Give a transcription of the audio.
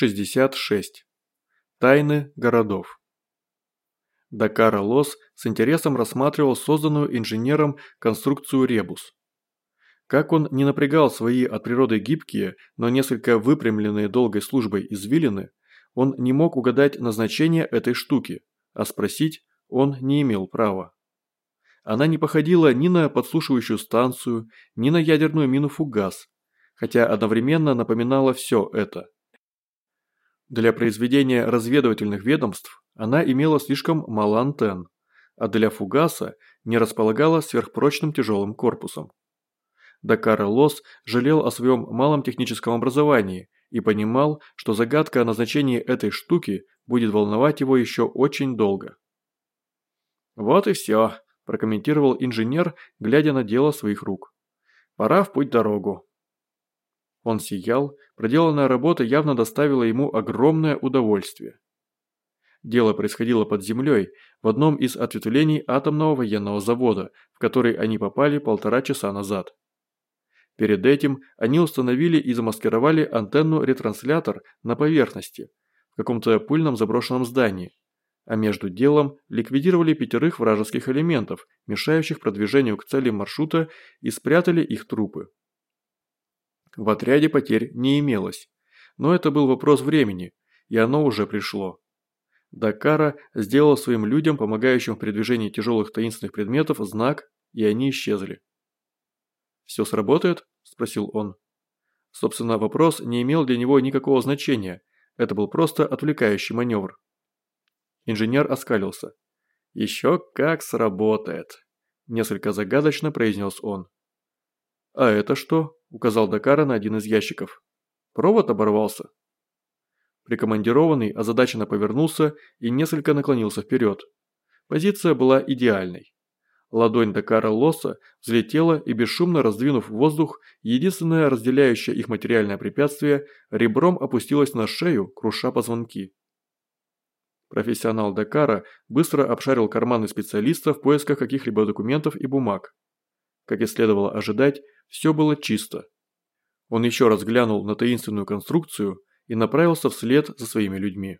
66. Тайны городов. Дакара Лос с интересом рассматривал созданную инженером конструкцию «Ребус». Как он не напрягал свои от природы гибкие, но несколько выпрямленные долгой службой извилины, он не мог угадать назначение этой штуки, а спросить он не имел права. Она не походила ни на подслушивающую станцию, ни на ядерную мину фугас, хотя одновременно напоминала все это – для произведения разведывательных ведомств она имела слишком мало антенн, а для фугаса не располагала сверхпрочным тяжелым корпусом. Дакар Лос жалел о своем малом техническом образовании и понимал, что загадка о назначении этой штуки будет волновать его еще очень долго. «Вот и все», – прокомментировал инженер, глядя на дело своих рук. «Пора в путь-дорогу. Он сиял, проделанная работа явно доставила ему огромное удовольствие. Дело происходило под землей, в одном из ответвлений атомного военного завода, в который они попали полтора часа назад. Перед этим они установили и замаскировали антенну-ретранслятор на поверхности, в каком-то пыльном заброшенном здании, а между делом ликвидировали пятерых вражеских элементов, мешающих продвижению к цели маршрута и спрятали их трупы. В отряде потерь не имелось. Но это был вопрос времени, и оно уже пришло. Дакара сделал своим людям, помогающим в передвижении тяжелых таинственных предметов, знак, и они исчезли. «Все сработает?» – спросил он. Собственно, вопрос не имел для него никакого значения, это был просто отвлекающий маневр. Инженер оскалился. «Еще как сработает», – несколько загадочно произнес он. «А это что?» – указал Дакара на один из ящиков. «Провод оборвался». Прикомандированный озадаченно повернулся и несколько наклонился вперед. Позиция была идеальной. Ладонь Дакара Лоса взлетела и, бесшумно раздвинув воздух, единственное разделяющее их материальное препятствие, ребром опустилась на шею, круша позвонки. Профессионал Дакара быстро обшарил карманы специалиста в поисках каких-либо документов и бумаг. Как и следовало ожидать, все было чисто. Он еще раз глянул на таинственную конструкцию и направился вслед за своими людьми.